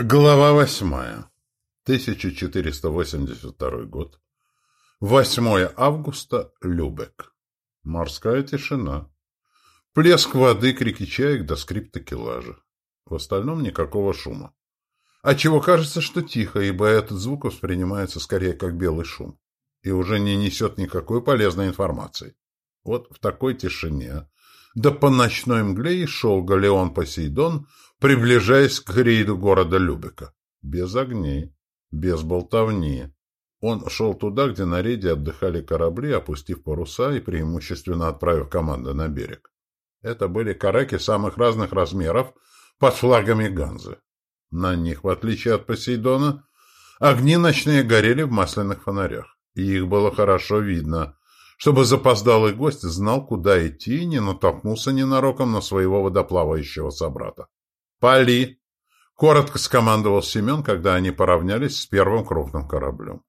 Глава восьмая. 1482 год. 8 августа. Любек. Морская тишина. Плеск воды, крики чаек до скрип такелажа. В остальном никакого шума. Отчего кажется, что тихо, ибо этот звук воспринимается скорее как белый шум и уже не несет никакой полезной информации. Вот в такой тишине, да по ночной мгле и шел галеон Посейдон, приближаясь к рейду города Любека. Без огней, без болтовни. Он шел туда, где на рейде отдыхали корабли, опустив паруса и преимущественно отправив команды на берег. Это были караки самых разных размеров под флагами Ганзы. На них, в отличие от Посейдона, огни ночные горели в масляных фонарях, и их было хорошо видно, чтобы запоздалый гость знал, куда идти и не натолкнулся ненароком на своего водоплавающего собрата. «Пали!» — коротко скомандовал Семен, когда они поравнялись с первым крупным кораблем.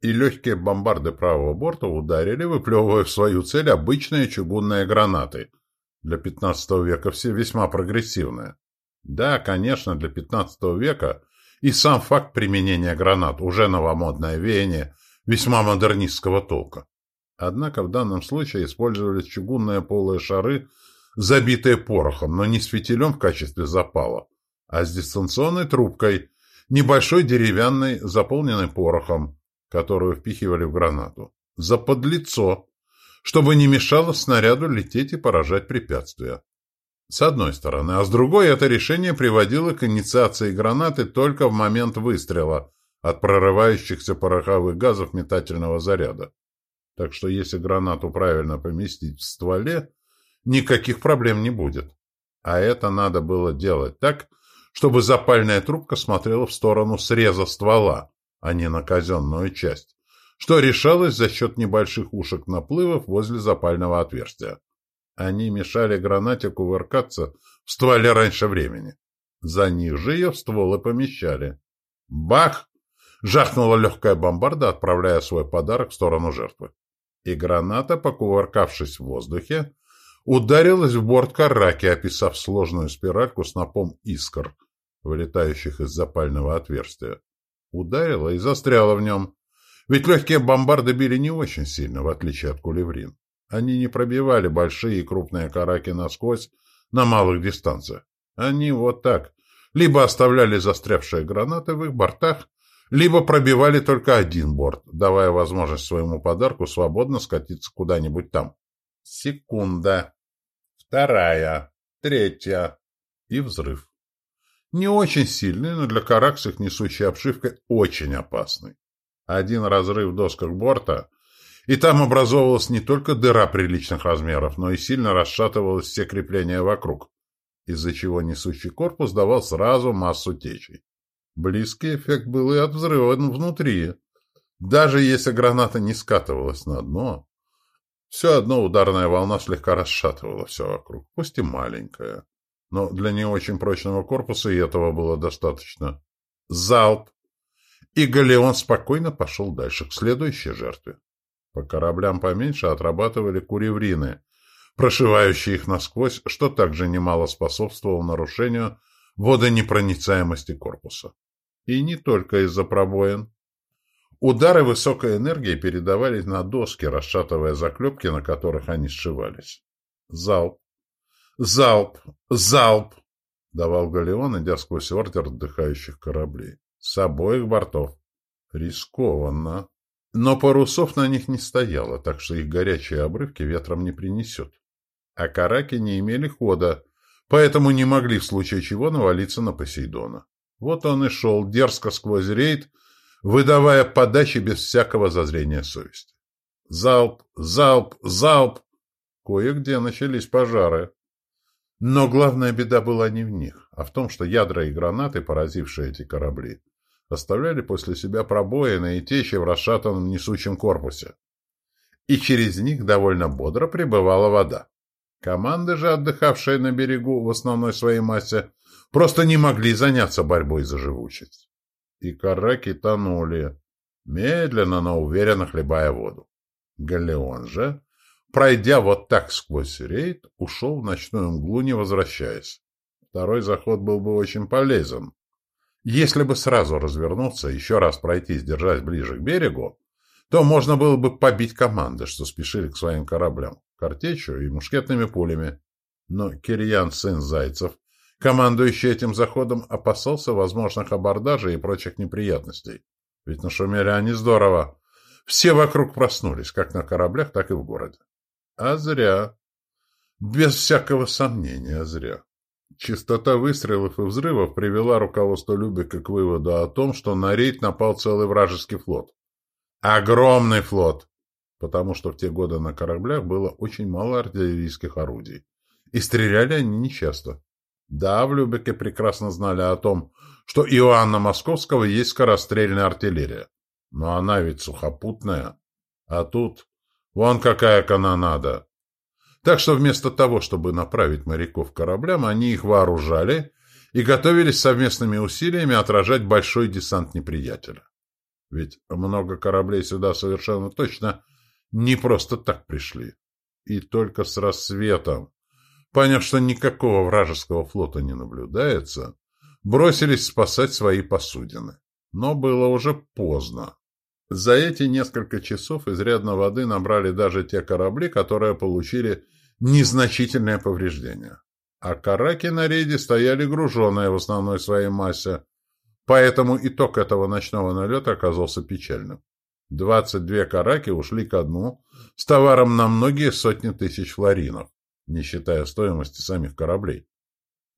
И легкие бомбарды правого борта ударили, выплевывая в свою цель обычные чугунные гранаты. Для XV века все весьма прогрессивные. Да, конечно, для XV века и сам факт применения гранат уже новомодное веяние весьма модернистского толка. Однако в данном случае использовались чугунные полые шары забитые порохом, но не с фитилем в качестве запала, а с дистанционной трубкой, небольшой деревянной, заполненной порохом, которую впихивали в гранату. За подлицо, чтобы не мешало снаряду лететь и поражать препятствия. С одной стороны, а с другой это решение приводило к инициации гранаты только в момент выстрела от прорывающихся пороховых газов метательного заряда. Так что если гранату правильно поместить в стволе, никаких проблем не будет. А это надо было делать так, чтобы запальная трубка смотрела в сторону среза ствола, а не на казенную часть, что решалось за счет небольших ушек наплывов возле запального отверстия. Они мешали гранате кувыркаться в стволе раньше времени. За них же ее в стволы помещали. Бах! Жахнула легкая бомбарда, отправляя свой подарок в сторону жертвы. И граната, покувыркавшись в воздухе, ударилась в борт караки, описав сложную спиральку снопом искр, вылетающих из запального отверстия. Ударила и застряла в нем. Ведь легкие бомбарды били не очень сильно, в отличие от кулеврин. Они не пробивали большие и крупные караки насквозь на малых дистанциях. Они вот так. Либо оставляли застрявшие гранаты в их бортах, либо пробивали только один борт, давая возможность своему подарку свободно скатиться куда-нибудь там. Секунда. Вторая. Третья. И взрыв. Не очень сильный, но для карак с их несущей обшивкой очень опасный. Один разрыв в досках борта, и там образовывалась не только дыра приличных размеров, но и сильно расшатывалось все крепления вокруг, из-за чего несущий корпус давал сразу массу течей. Близкий эффект был и от взрыва внутри. Даже если граната не скатывалась на дно, все одно ударная волна слегка расшатывала все вокруг, пусть и маленькая. Но для не очень прочного корпуса и этого было достаточно. Залп! И Галеон спокойно пошел дальше, к следующей жертве. По кораблям поменьше отрабатывали куреврины, прошивающие их насквозь, что также немало способствовало нарушению водонепроницаемости корпуса. И не только из-за пробоин. Удары высокой энергии передавались на доски, расшатывая заклепки, на которых они сшивались. Залп! Залп! Залп! Давал Галеон, идя сквозь ордер отдыхающих кораблей. С обоих бортов. Рискованно. Но парусов на них не стояло, так что их горячие обрывки ветром не принесет. А караки не имели хода, поэтому не могли в случае чего навалиться на Посейдона. Вот он и шел дерзко сквозь рейд, выдавая подачи без всякого зазрения совести. Залп, залп, залп! Кое-где начались пожары. Но главная беда была не в них, а в том, что ядра и гранаты, поразившие эти корабли, оставляли после себя пробоины и течи в расшатанном несучем корпусе. И через них довольно бодро прибывала вода. Команды же, отдыхавшие на берегу в основной своей массе, просто не могли заняться борьбой за живучесть и караки тонули, медленно, но уверенно хлебая воду. Галеон же, пройдя вот так сквозь рейд, ушел в ночную мглу, не возвращаясь. Второй заход был бы очень полезен, Если бы сразу развернуться, еще раз пройтись, держась ближе к берегу, то можно было бы побить команды, что спешили к своим кораблям, картечью и мушкетными пулями. Но Кирьян, сын Зайцев, командующий этим заходом, опасался возможных абордажей и прочих неприятностей. Ведь нашумели они здорово. Все вокруг проснулись, как на кораблях, так и в городе. А зря. Без всякого сомнения, зря. Частота выстрелов и взрывов привела руководство Любека к выводу о том, что на рейд напал целый вражеский флот. Огромный флот! Потому что в те годы на кораблях было очень мало артиллерийских орудий. И стреляли они нечасто. Да, в Любеке прекрасно знали о том, что Иоанна Московского есть скорострельная артиллерия. Но она ведь сухопутная. А тут вон какая канонада. Так что вместо того, чтобы направить моряков к кораблям, они их вооружали и готовились совместными усилиями отражать большой десант неприятеля. Ведь много кораблей сюда совершенно точно не просто так пришли. И только с рассветом, поняв, что никакого вражеского флота не наблюдается, бросились спасать свои посудины. Но было уже поздно. За эти несколько часов изрядно воды набрали даже те корабли, которые получили незначительное повреждение. А караки на рейде стояли груженные в основной своей массе, поэтому итог этого ночного налета оказался печальным. Двадцать две караки ушли ко дну с товаром на многие сотни тысяч флоринов, не считая стоимости самих кораблей.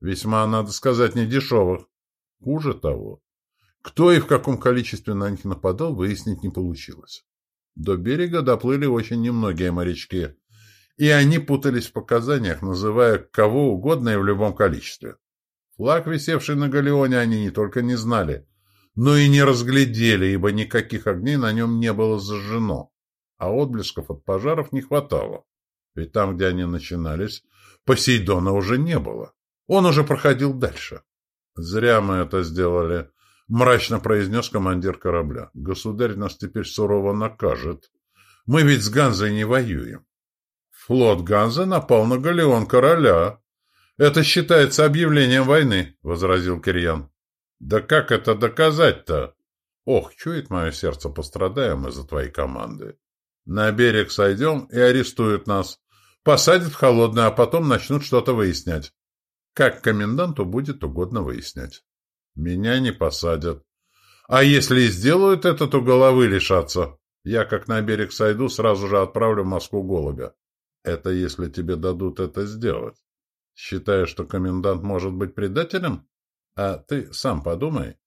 Весьма, надо сказать, недешевых. Хуже того, кто и в каком количестве на них нападал, выяснить не получилось. До берега доплыли очень немногие морячки, и они путались в показаниях, называя кого угодно и в любом количестве. Флаг, висевший на галеоне, они не только не знали, но и не разглядели, ибо никаких огней на нем не было зажжено, а отблесков от пожаров не хватало. Ведь там, где они начинались, Посейдона уже не было. Он уже проходил дальше. «Зря мы это сделали», — мрачно произнес командир корабля. «Государь нас теперь сурово накажет. Мы ведь с Ганзой не воюем». Флот Ганза напал на галеон короля. Это считается объявлением войны, — возразил Кирьян. Да как это доказать-то? Ох, чует мое сердце, пострадаем из-за твоей команды. На берег сойдем и арестуют нас. Посадят в холодное, а потом начнут что-то выяснять. Как коменданту будет угодно выяснять. Меня не посадят. А если и сделают это, то головы лишатся. Я, как на берег сойду, сразу же отправлю в Москву голубя. Это если тебе дадут это сделать. Считаешь, что комендант может быть предателем? А ты сам подумай.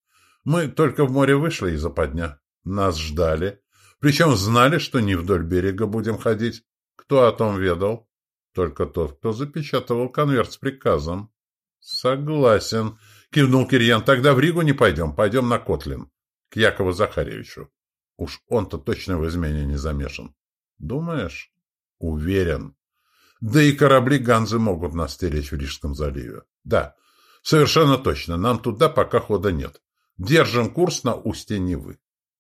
Мы только в море вышли из-за подня. Нас ждали. Причем знали, что не вдоль берега будем ходить. Кто о том ведал? Только тот, кто запечатывал конверт с приказом. Согласен, кивнул Кирьян. Тогда в Ригу не пойдем, пойдем на Котлин, к Якову Захаревичу. Уж он-то точно в измене не замешан. Думаешь? Уверен. Да и корабли Ганзы могут нас стеречь в Рижском заливе. Да, совершенно точно. Нам туда пока хода нет. Держим курс на устье Невы.